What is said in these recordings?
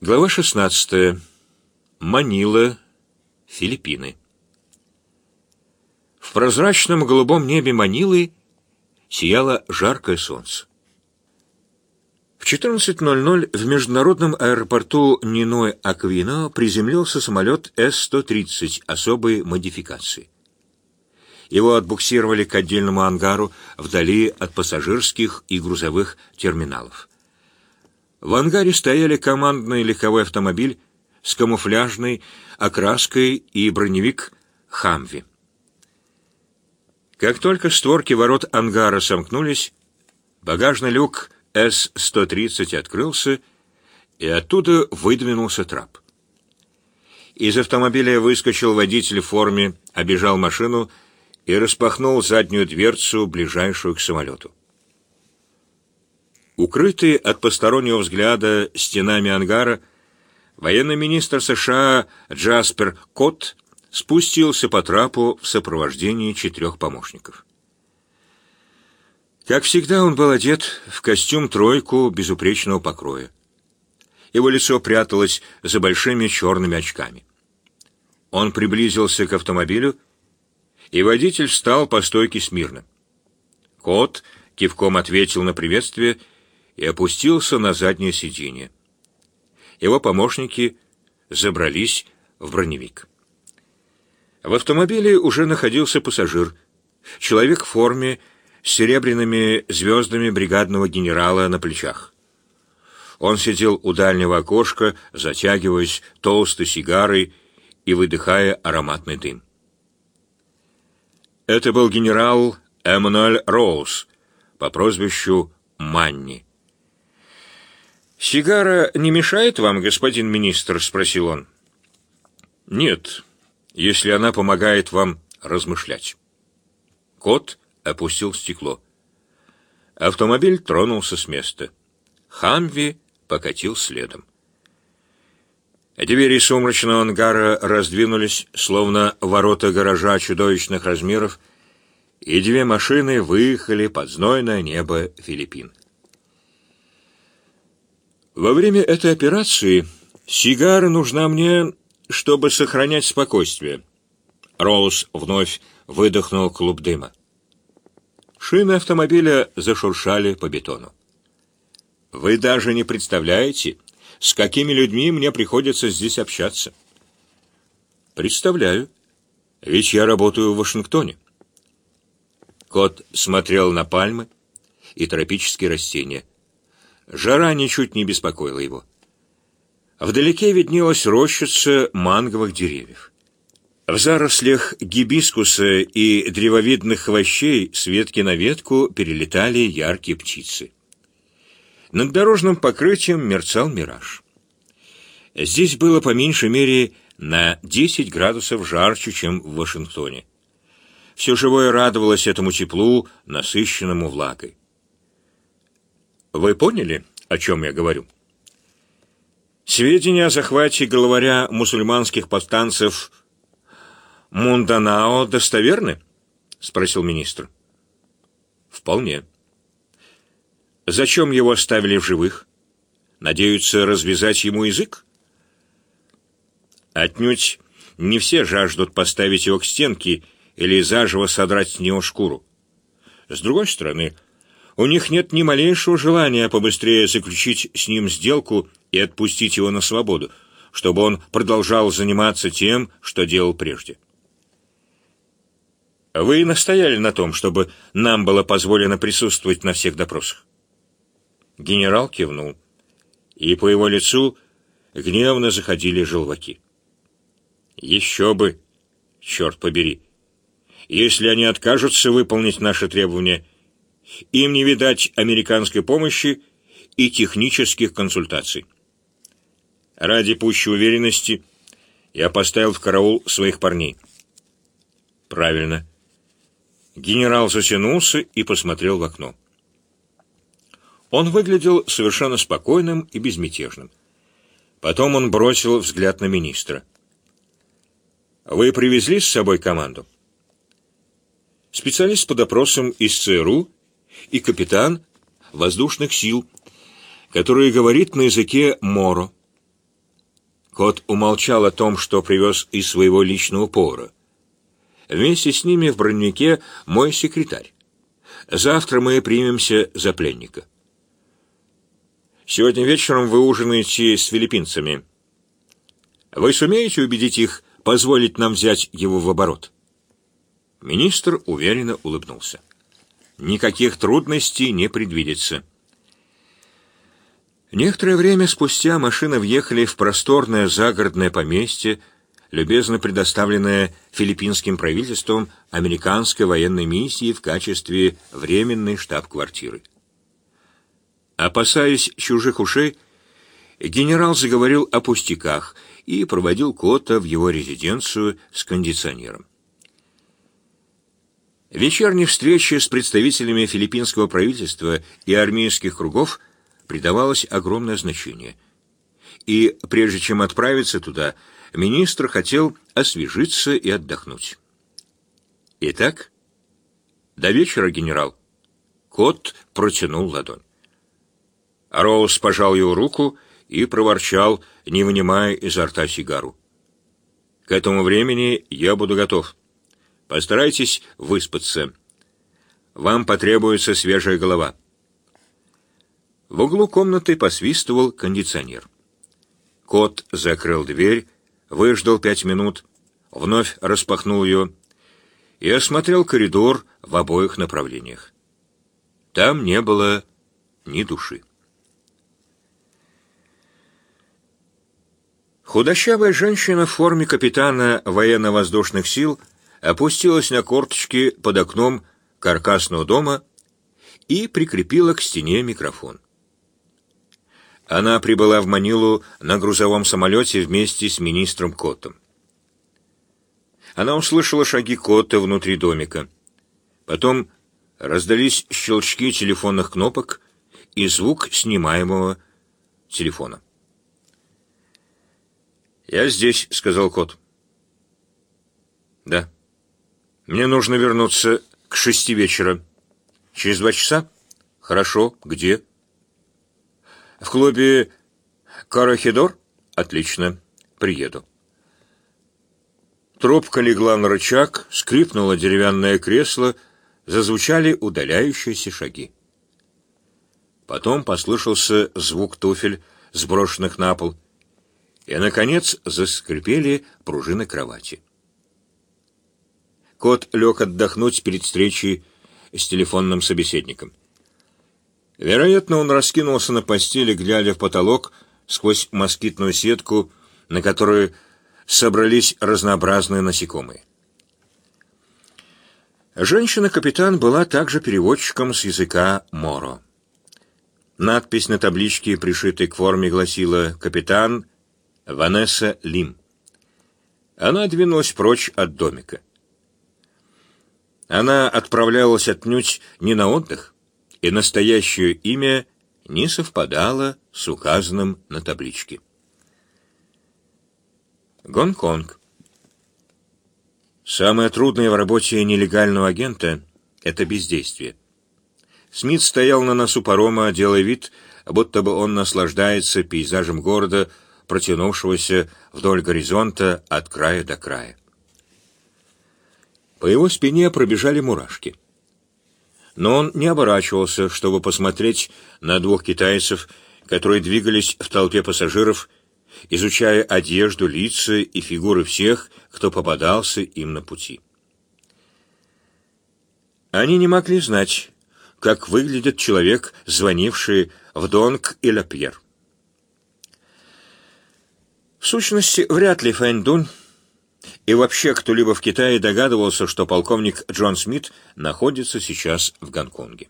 Глава 16. Манила, Филиппины. В прозрачном голубом небе Манилы сияло жаркое солнце. В 14.00 в международном аэропорту Ниной Аквино приземлился самолет С-130 особой модификации. Его отбуксировали к отдельному ангару вдали от пассажирских и грузовых терминалов. В ангаре стояли командный легковой автомобиль с камуфляжной окраской и броневик «Хамви». Как только створки ворот ангара сомкнулись, багажный люк С-130 открылся, и оттуда выдвинулся трап. Из автомобиля выскочил водитель в форме, обежал машину и распахнул заднюю дверцу, ближайшую к самолету. Укрытый от постороннего взгляда стенами ангара, военный министр США Джаспер Кот спустился по трапу в сопровождении четырех помощников. Как всегда, он был одет в костюм-тройку безупречного покроя. Его лицо пряталось за большими черными очками. Он приблизился к автомобилю, и водитель встал по стойке смирно. Кот кивком ответил на приветствие и опустился на заднее сиденье. Его помощники забрались в броневик. В автомобиле уже находился пассажир, человек в форме с серебряными звездами бригадного генерала на плечах. Он сидел у дальнего окошка, затягиваясь толстой сигарой и выдыхая ароматный дым. Это был генерал Эммануэль Роуз по прозвищу Манни. «Сигара не мешает вам, господин министр?» — спросил он. «Нет, если она помогает вам размышлять». Кот опустил стекло. Автомобиль тронулся с места. Хамви покатил следом. Двери сумрачного ангара раздвинулись, словно ворота гаража чудовищных размеров, и две машины выехали под знойное небо Филиппин. Во время этой операции сигара нужна мне, чтобы сохранять спокойствие. Роуз вновь выдохнул клуб дыма. Шины автомобиля зашуршали по бетону. Вы даже не представляете, с какими людьми мне приходится здесь общаться. Представляю, ведь я работаю в Вашингтоне. Кот смотрел на пальмы и тропические растения. Жара ничуть не беспокоила его. Вдалеке виднелась рощица манговых деревьев. В зарослях гибискуса и древовидных хвощей с ветки на ветку перелетали яркие птицы. Над дорожным покрытием мерцал мираж. Здесь было по меньшей мере на 10 градусов жарче, чем в Вашингтоне. Все живое радовалось этому теплу, насыщенному влагой. Вы поняли, о чем я говорю? Сведения о захвате главаря мусульманских повстанцев Мунданао достоверны? Спросил министр. Вполне. Зачем его оставили в живых? Надеются развязать ему язык? Отнюдь не все жаждут поставить его к стенке или заживо содрать с него шкуру. С другой стороны, у них нет ни малейшего желания побыстрее заключить с ним сделку и отпустить его на свободу, чтобы он продолжал заниматься тем, что делал прежде. Вы настояли на том, чтобы нам было позволено присутствовать на всех допросах. Генерал кивнул, и по его лицу гневно заходили желваки. Еще бы, черт побери, если они откажутся выполнить наши требования — им не видать американской помощи и технических консультаций. Ради пущей уверенности я поставил в караул своих парней. Правильно. Генерал затянулся и посмотрел в окно. Он выглядел совершенно спокойным и безмятежным. Потом он бросил взгляд на министра. «Вы привезли с собой команду?» Специалист по допросам из ЦРУ и капитан воздушных сил, который говорит на языке моро. Кот умолчал о том, что привез из своего личного повара. Вместе с ними в броневике мой секретарь. Завтра мы примемся за пленника. Сегодня вечером вы ужинаете с филиппинцами. Вы сумеете убедить их позволить нам взять его в оборот?» Министр уверенно улыбнулся. «Никаких трудностей не предвидится». Некоторое время спустя машины въехали в просторное загородное поместье, любезно предоставленное филиппинским правительством американской военной миссии в качестве временной штаб-квартиры. Опасаясь чужих ушей, генерал заговорил о пустяках и проводил Кота в его резиденцию с кондиционером. Вечерней встрече с представителями филиппинского правительства и армейских кругов придавалось огромное значение. И прежде чем отправиться туда, министр хотел освежиться и отдохнуть. Итак, до вечера, генерал. Кот протянул ладонь. Роуз пожал его руку и проворчал, не вынимая изо рта сигару. «К этому времени я буду готов. Постарайтесь выспаться. Вам потребуется свежая голова». В углу комнаты посвистывал кондиционер. Кот закрыл дверь, выждал пять минут, вновь распахнул ее и осмотрел коридор в обоих направлениях. Там не было ни души. Худощавая женщина в форме капитана военно-воздушных сил опустилась на корточки под окном каркасного дома и прикрепила к стене микрофон. Она прибыла в Манилу на грузовом самолете вместе с министром Коттом. Она услышала шаги Котта внутри домика. Потом раздались щелчки телефонных кнопок и звук снимаемого телефона. «Я здесь», — сказал кот. «Да. Мне нужно вернуться к шести вечера. Через два часа? Хорошо. Где?» В клубе Карахидор? Отлично. Приеду. Трубка легла на рычаг, скрипнуло деревянное кресло, зазвучали удаляющиеся шаги. Потом послышался звук туфель, сброшенных на пол, и, наконец, заскрипели пружины кровати. Кот лег отдохнуть перед встречей с телефонным собеседником. Вероятно, он раскинулся на постели, глядя в потолок сквозь москитную сетку, на которой собрались разнообразные насекомые. Женщина-капитан была также переводчиком с языка моро. Надпись на табличке, пришитой к форме, гласила «Капитан Ванесса Лим». Она двинулась прочь от домика. Она отправлялась отнюдь не на отдых, и настоящее имя не совпадало с указанным на табличке. Гонконг. Самое трудное в работе нелегального агента — это бездействие. Смит стоял на носу парома, делая вид, будто бы он наслаждается пейзажем города, протянувшегося вдоль горизонта от края до края. По его спине пробежали мурашки — но он не оборачивался, чтобы посмотреть на двух китайцев, которые двигались в толпе пассажиров, изучая одежду, лица и фигуры всех, кто попадался им на пути. Они не могли знать, как выглядит человек, звонивший в Донг и Лапьер. В сущности, вряд ли Фэнь Дунь и вообще кто-либо в Китае догадывался, что полковник Джон Смит находится сейчас в Гонконге.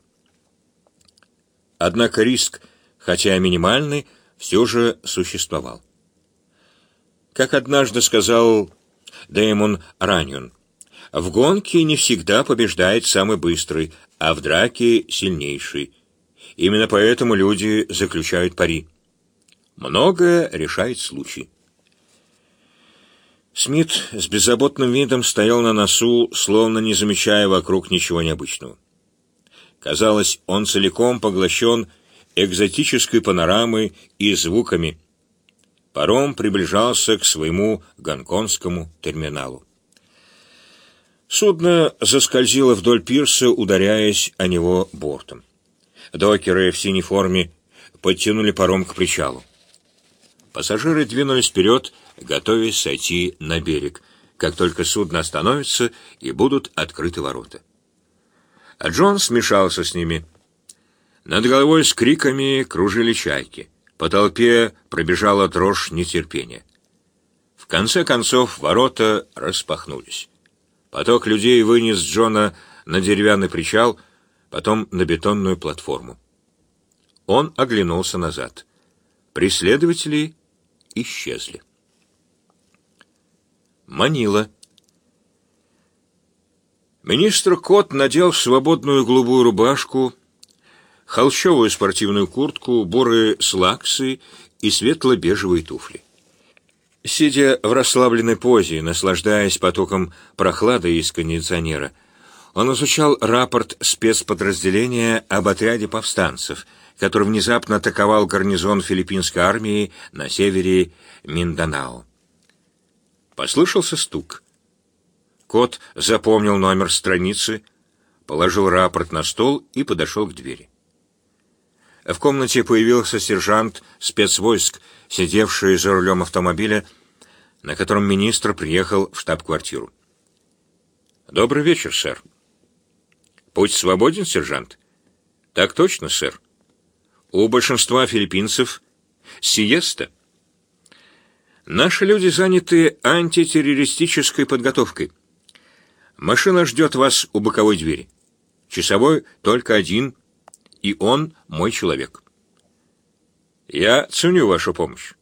Однако риск, хотя и минимальный, все же существовал. Как однажды сказал Дэймон Раньон, в гонке не всегда побеждает самый быстрый, а в драке сильнейший. Именно поэтому люди заключают пари. Многое решает случай. Смит с беззаботным видом стоял на носу, словно не замечая вокруг ничего необычного. Казалось, он целиком поглощен экзотической панорамой и звуками, паром приближался к своему гонконгскому терминалу. Судно заскользило вдоль пирса, ударяясь о него бортом. Докеры в синей форме подтянули паром к причалу. Пассажиры двинулись вперед, готовясь сойти на берег, как только судно остановится и будут открыты ворота. А Джон смешался с ними. Над головой с криками кружили чайки. По толпе пробежала дрожь нетерпения. В конце концов ворота распахнулись. Поток людей вынес Джона на деревянный причал, потом на бетонную платформу. Он оглянулся назад. Преследователи исчезли. Манила. Министр Кот надел свободную голубую рубашку, холщовую спортивную куртку, бурые слаксы и светло-бежевые туфли. Сидя в расслабленной позе, наслаждаясь потоком прохлады из кондиционера, он изучал рапорт спецподразделения об отряде повстанцев, который внезапно атаковал гарнизон филиппинской армии на севере Минданао. Послышался стук. Кот запомнил номер страницы, положил рапорт на стол и подошел к двери. В комнате появился сержант спецвойск, сидевший за рулем автомобиля, на котором министр приехал в штаб-квартиру. «Добрый вечер, сэр». «Путь свободен, сержант?» «Так точно, сэр. У большинства филиппинцев сиеста». Наши люди заняты антитеррористической подготовкой. Машина ждет вас у боковой двери. Часовой только один, и он мой человек. Я ценю вашу помощь.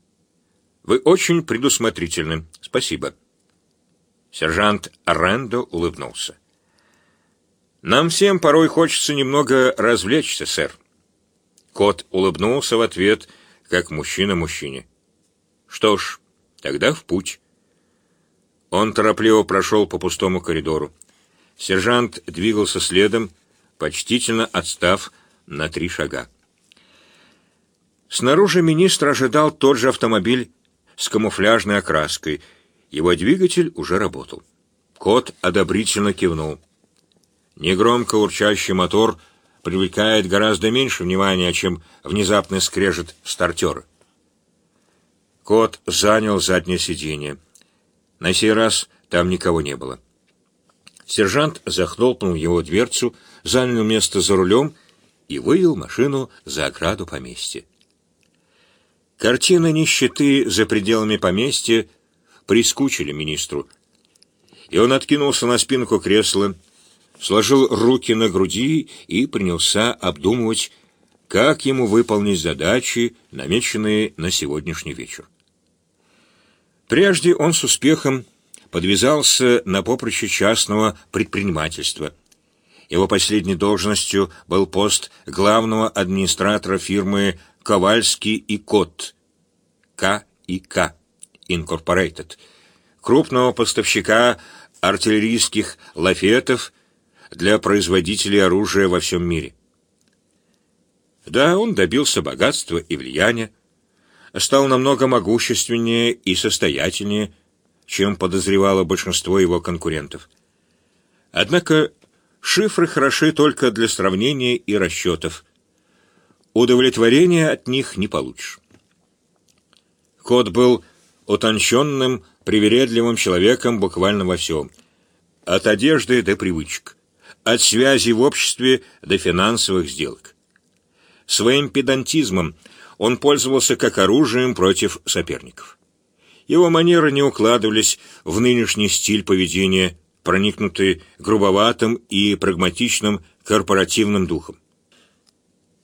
Вы очень предусмотрительны. Спасибо. Сержант Рендо улыбнулся. Нам всем порой хочется немного развлечься, сэр. Кот улыбнулся в ответ, как мужчина мужчине. Что ж, Тогда в путь. Он торопливо прошел по пустому коридору. Сержант двигался следом, почтительно отстав на три шага. Снаружи министр ожидал тот же автомобиль с камуфляжной окраской. Его двигатель уже работал. Кот одобрительно кивнул. Негромко урчащий мотор привлекает гораздо меньше внимания, чем внезапный скрежет стартера. Кот занял заднее сиденье. На сей раз там никого не было. Сержант захлопнул его дверцу, занял место за рулем и вывел машину за ограду поместья. Картина нищеты за пределами поместья прискучили министру, и он откинулся на спинку кресла, сложил руки на груди и принялся обдумывать, как ему выполнить задачи, намеченные на сегодняшний вечер. Прежде он с успехом подвязался на поприще частного предпринимательства. Его последней должностью был пост главного администратора фирмы «Ковальский и Кот» К и К Инкорпорейтед, крупного поставщика артиллерийских лафетов для производителей оружия во всем мире. Да, он добился богатства и влияния, стал намного могущественнее и состоятельнее, чем подозревало большинство его конкурентов. Однако шифры хороши только для сравнения и расчетов. Удовлетворения от них не получишь. Кот был утонченным, привередливым человеком буквально во всем. От одежды до привычек, от связи в обществе до финансовых сделок. Своим педантизмом – он пользовался как оружием против соперников. Его манеры не укладывались в нынешний стиль поведения, проникнутый грубоватым и прагматичным корпоративным духом.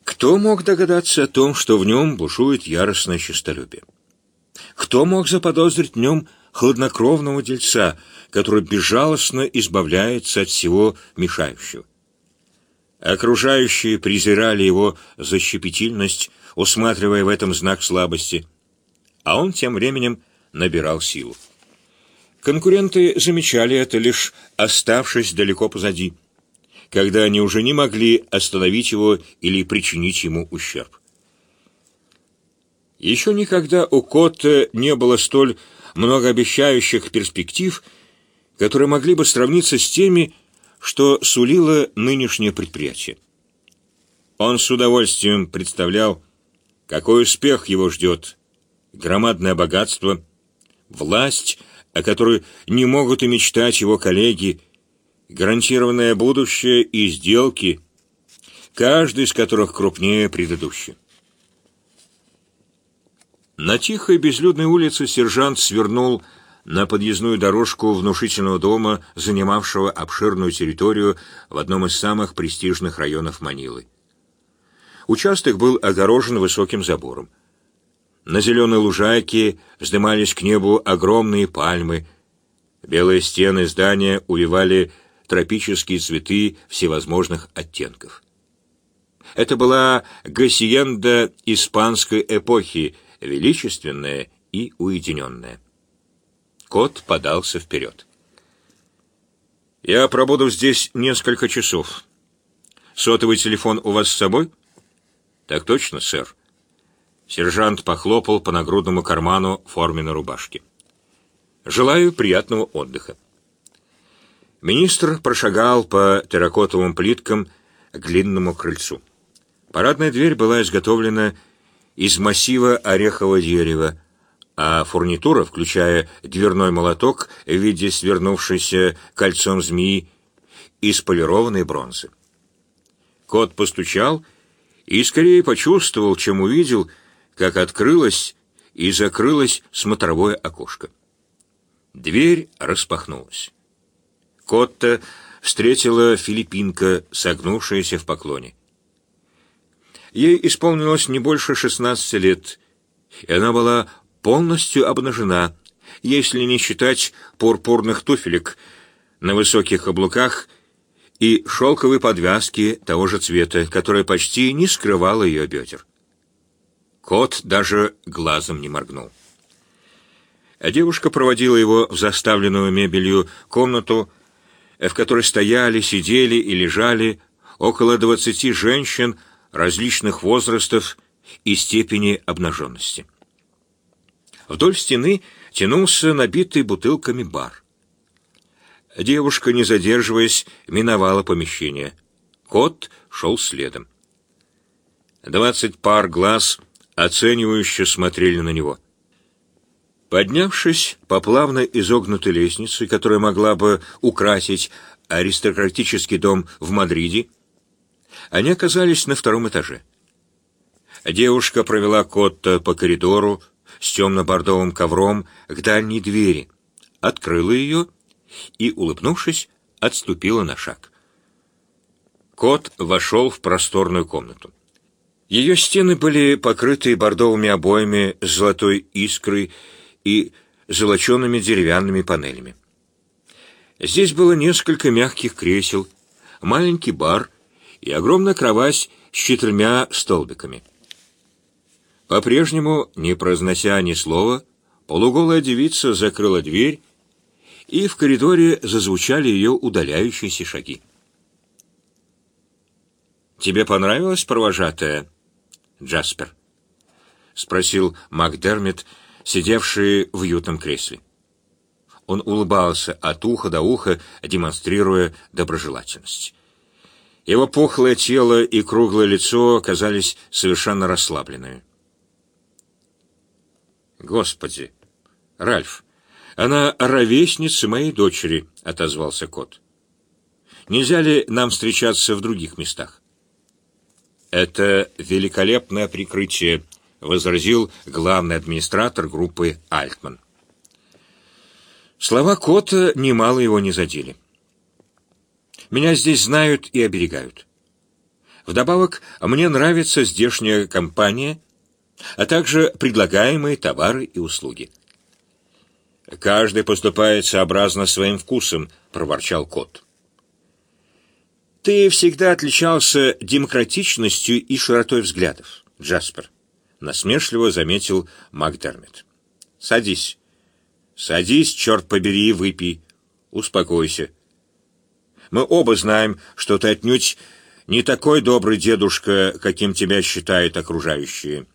Кто мог догадаться о том, что в нем бушует яростное честолюбие? Кто мог заподозрить в нем хладнокровного дельца, который безжалостно избавляется от всего мешающего? Окружающие презирали его за щепетильность, усматривая в этом знак слабости, а он тем временем набирал силу. Конкуренты замечали это, лишь оставшись далеко позади, когда они уже не могли остановить его или причинить ему ущерб. Еще никогда у Котта не было столь многообещающих перспектив, которые могли бы сравниться с теми, что сулило нынешнее предприятие. Он с удовольствием представлял, какой успех его ждет, громадное богатство, власть, о которой не могут и мечтать его коллеги, гарантированное будущее и сделки, каждый из которых крупнее предыдущего. На тихой безлюдной улице сержант свернул на подъездную дорожку внушительного дома, занимавшего обширную территорию в одном из самых престижных районов Манилы. Участок был огорожен высоким забором. На зеленой лужайке вздымались к небу огромные пальмы. Белые стены здания увивали тропические цветы всевозможных оттенков. Это была гасиенда испанской эпохи, величественная и уединенная. Кот подался вперед. «Я пробуду здесь несколько часов. Сотовый телефон у вас с собой?» «Так точно, сэр». Сержант похлопал по нагрудному карману форменной рубашки. «Желаю приятного отдыха». Министр прошагал по терракотовым плиткам к длинному крыльцу. Парадная дверь была изготовлена из массива орехового дерева, а фурнитура, включая дверной молоток в виде свернувшейся кольцом змеи, из полированной бронзы. Кот постучал и скорее почувствовал, чем увидел, как открылось и закрылось смотровое окошко. Дверь распахнулась. Котта встретила филиппинка, согнувшаяся в поклоне. Ей исполнилось не больше шестнадцати лет, и она была полностью обнажена, если не считать пурпурных туфелек на высоких каблуках и шелковой подвязки того же цвета, которая почти не скрывала ее бедер. Кот даже глазом не моргнул. А девушка проводила его в заставленную мебелью комнату, в которой стояли, сидели и лежали около двадцати женщин различных возрастов и степени обнаженности. Вдоль стены тянулся набитый бутылками бар. Девушка, не задерживаясь, миновала помещение. Кот шел следом. Двадцать пар глаз оценивающе смотрели на него. Поднявшись по плавно изогнутой лестнице, которая могла бы украсить аристократический дом в Мадриде, они оказались на втором этаже. Девушка провела Котта по коридору с темно-бордовым ковром к дальней двери, открыла ее и, улыбнувшись, отступила на шаг. Кот вошел в просторную комнату. Ее стены были покрыты бордовыми обоями с золотой искрой и золочеными деревянными панелями. Здесь было несколько мягких кресел, маленький бар и огромная кровать с четырьмя столбиками. По-прежнему, не произнося ни слова, полуголая девица закрыла дверь, и в коридоре зазвучали ее удаляющиеся шаги. «Тебе понравилось, провожатая, Джаспер?» — спросил Макдермит, сидевший в уютном кресле. Он улыбался от уха до уха, демонстрируя доброжелательность. Его пухлое тело и круглое лицо казались совершенно расслабленными. «Господи! Ральф, она ровесница моей дочери», — отозвался кот. «Нельзя ли нам встречаться в других местах?» «Это великолепное прикрытие», — возразил главный администратор группы «Альтман». Слова кота немало его не задели. Меня здесь знают и оберегают. Вдобавок, мне нравится здешняя компания, а также предлагаемые товары и услуги. «Каждый поступает сообразно своим вкусом», — проворчал кот. «Ты всегда отличался демократичностью и широтой взглядов, Джаспер», — насмешливо заметил Макдермит. «Садись. Садись, черт побери, выпей. Успокойся. Мы оба знаем, что ты отнюдь не такой добрый дедушка, каким тебя считают окружающие.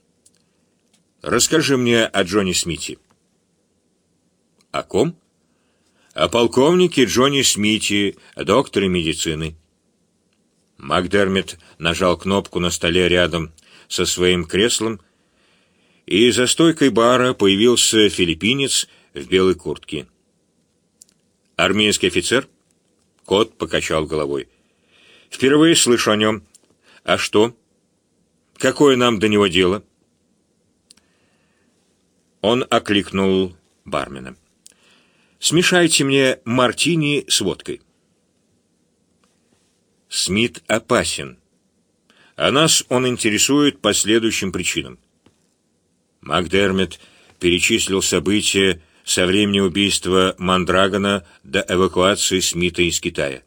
Расскажи мне о Джонни Смите». «О ком?» «О полковнике Джонни Смите, докторе медицины». Макдермит нажал кнопку на столе рядом со своим креслом, и за стойкой бара появился филиппинец в белой куртке. «Армейский офицер?» Кот покачал головой. «Впервые слышу о нем. А что? Какое нам до него дело?» Он окликнул бармена. «Смешайте мне мартини с водкой». Смит опасен. А нас он интересует по следующим причинам. Макдермит перечислил события со времени убийства Мандрагона до эвакуации Смита из Китая.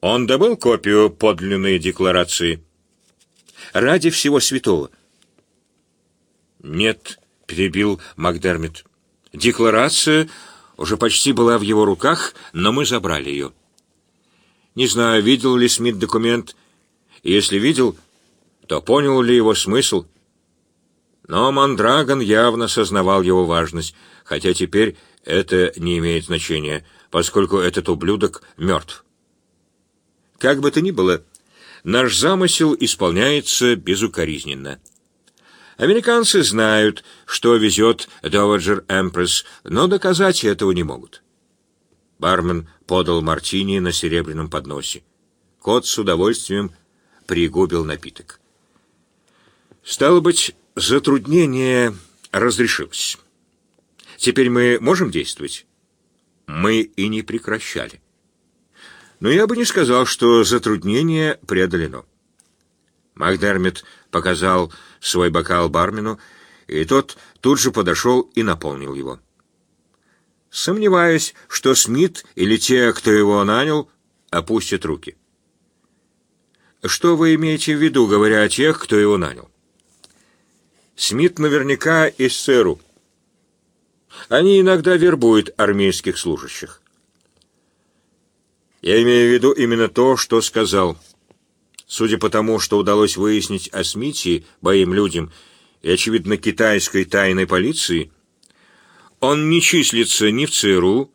Он добыл копию подлинной декларации. Ради всего святого. Нет, перебил Макдермит. Декларация уже почти была в его руках, но мы забрали ее. Не знаю, видел ли Смит документ. Если видел, то понял ли его смысл. Но Мандрагон явно сознавал его важность, хотя теперь это не имеет значения, поскольку этот ублюдок мертв. Как бы то ни было, наш замысел исполняется безукоризненно. Американцы знают, что везет Доваджер Эмпресс, но доказать этого не могут. Бармен подал мартини на серебряном подносе. Кот с удовольствием пригубил напиток. Стало быть, затруднение разрешилось. Теперь мы можем действовать? Мы и не прекращали. Но я бы не сказал, что затруднение преодолено. Макдермит показал свой бокал бармену, и тот тут же подошел и наполнил его. Сомневаюсь, что Смит или те, кто его нанял, опустят руки. Что вы имеете в виду, говоря о тех, кто его нанял? Смит наверняка из ЦРУ. Они иногда вербуют армейских служащих. Я имею в виду именно то, что сказал. Судя по тому, что удалось выяснить о Смите, моим людям, и, очевидно, китайской тайной полиции, он не числится ни в ЦРУ,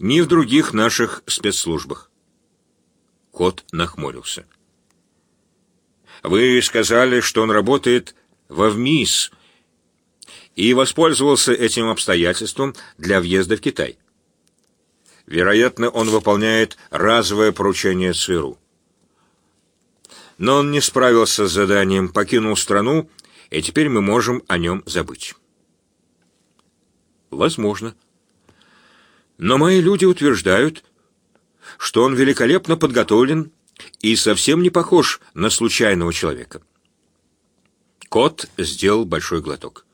ни в других наших спецслужбах. Кот нахмурился. Вы сказали, что он работает во ВМИС и воспользовался этим обстоятельством для въезда в Китай. Вероятно, он выполняет разовое поручение ЦРУ. Но он не справился с заданием, покинул страну, и теперь мы можем о нем забыть. Возможно. Но мои люди утверждают, что он великолепно подготовлен и совсем не похож на случайного человека. Кот сделал большой глоток.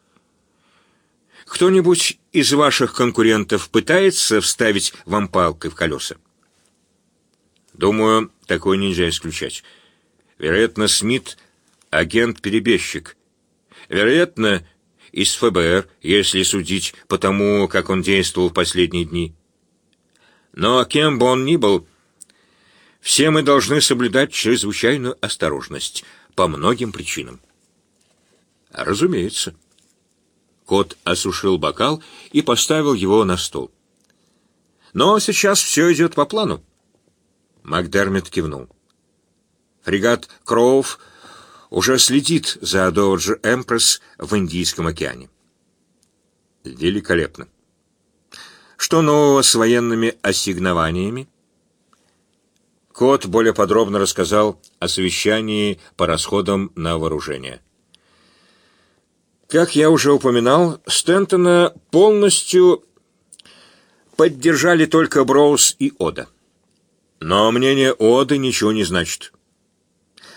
Кто-нибудь из ваших конкурентов пытается вставить вам палкой в колеса? Думаю, такое нельзя исключать. Вероятно, Смит — агент-перебежчик. Вероятно, из ФБР, если судить по тому, как он действовал в последние дни. Но кем бы он ни был, все мы должны соблюдать чрезвычайную осторожность по многим причинам. Разумеется. Кот осушил бокал и поставил его на стол. Но сейчас все идет по плану. Макдермит кивнул. Фрегат Кроув уже следит за Доджер Эмпресс в Индийском океане. Великолепно. Что нового с военными ассигнованиями? Кот более подробно рассказал о совещании по расходам на вооружение. Как я уже упоминал, Стентона полностью поддержали только Броуз и Ода. Но мнение Оды ничего не значит.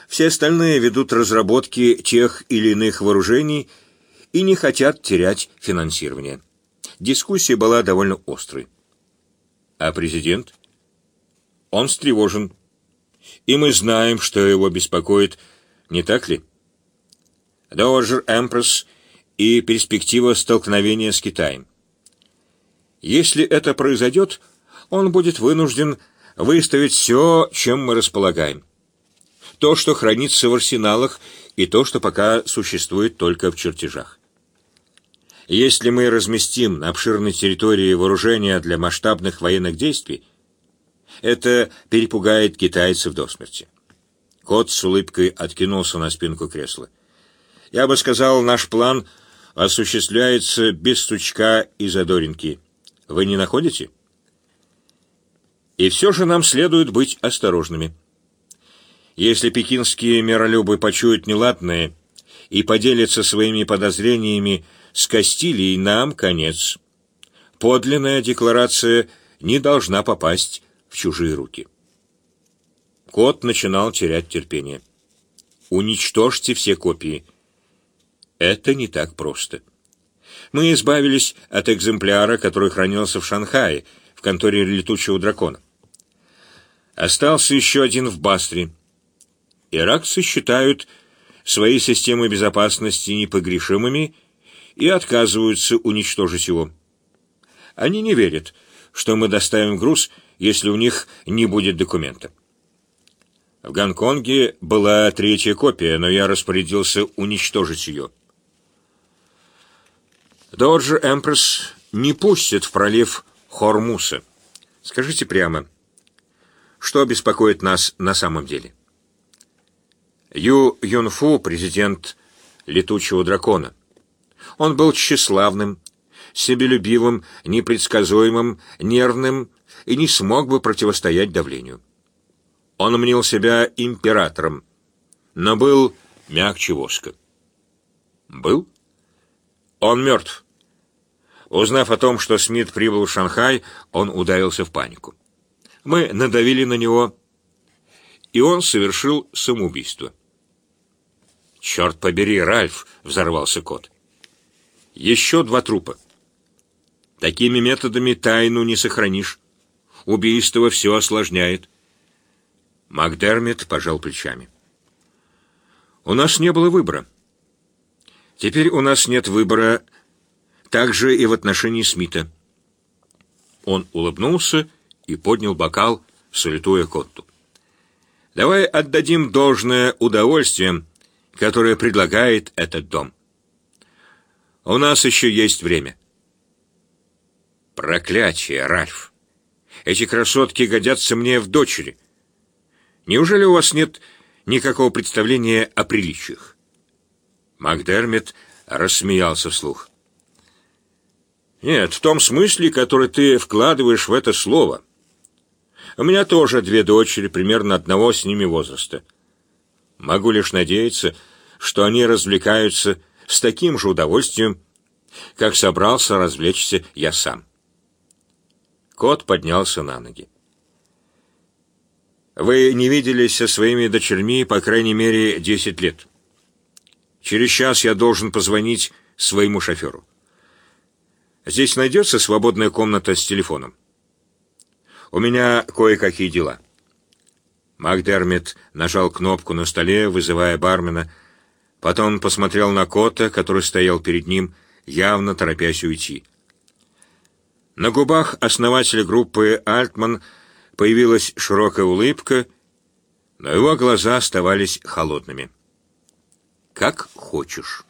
Все остальные ведут разработки тех или иных вооружений и не хотят терять финансирование. Дискуссия была довольно острой. А президент? Он встревожен. И мы знаем, что его беспокоит, не так ли? Доджер Эмпресс и перспектива столкновения с Китаем. Если это произойдет, он будет вынужден выставить все, чем мы располагаем то, что хранится в арсеналах и то, что пока существует только в чертежах. Если мы разместим на обширной территории вооружения для масштабных военных действий, это перепугает китайцев до смерти. Кот с улыбкой откинулся на спинку кресла. Я бы сказал, наш план осуществляется без стучка и задоринки. Вы не находите? И все же нам следует быть осторожными. Если пекинские миролюбы почуют неладное и поделятся своими подозрениями с Кастилией, нам конец. Подлинная декларация не должна попасть в чужие руки. Кот начинал терять терпение. Уничтожьте все копии. Это не так просто. Мы избавились от экземпляра, который хранился в Шанхае, в конторе летучего дракона. Остался еще один в Бастре. Иракцы считают свои системы безопасности непогрешимыми и отказываются уничтожить его. Они не верят, что мы доставим груз, если у них не будет документа. В Гонконге была третья копия, но я распорядился уничтожить ее. Доджер Эмпресс не пустит в пролив Хормуса. Скажите прямо, что беспокоит нас на самом деле? Ю Юнфу, президент летучего дракона. Он был тщеславным, себелюбивым, непредсказуемым, нервным и не смог бы противостоять давлению. Он мнил себя императором, но был мягче воска. Был? Он мертв. Узнав о том, что Смит прибыл в Шанхай, он ударился в панику. Мы надавили на него, и он совершил самоубийство. «Черт побери, Ральф!» — взорвался кот. «Еще два трупа. Такими методами тайну не сохранишь. Убийство все осложняет». Макдермит пожал плечами. «У нас не было выбора. Теперь у нас нет выбора также и в отношении Смита». Он улыбнулся и поднял бокал, салютуя Котту. «Давай отдадим должное удовольствием, которое предлагает этот дом. У нас еще есть время». «Проклятие, Ральф! Эти красотки годятся мне в дочери. Неужели у вас нет никакого представления о приличиях?» Макдермит рассмеялся вслух. «Нет, в том смысле, который ты вкладываешь в это слово». У меня тоже две дочери, примерно одного с ними возраста. Могу лишь надеяться, что они развлекаются с таким же удовольствием, как собрался развлечься я сам. Кот поднялся на ноги. Вы не виделись со своими дочерьми, по крайней мере, десять лет. Через час я должен позвонить своему шоферу. Здесь найдется свободная комната с телефоном. У меня кое-какие дела». Макдермит нажал кнопку на столе, вызывая бармена, потом посмотрел на Кота, который стоял перед ним, явно торопясь уйти. На губах основателя группы «Альтман» появилась широкая улыбка, но его глаза оставались холодными. «Как хочешь».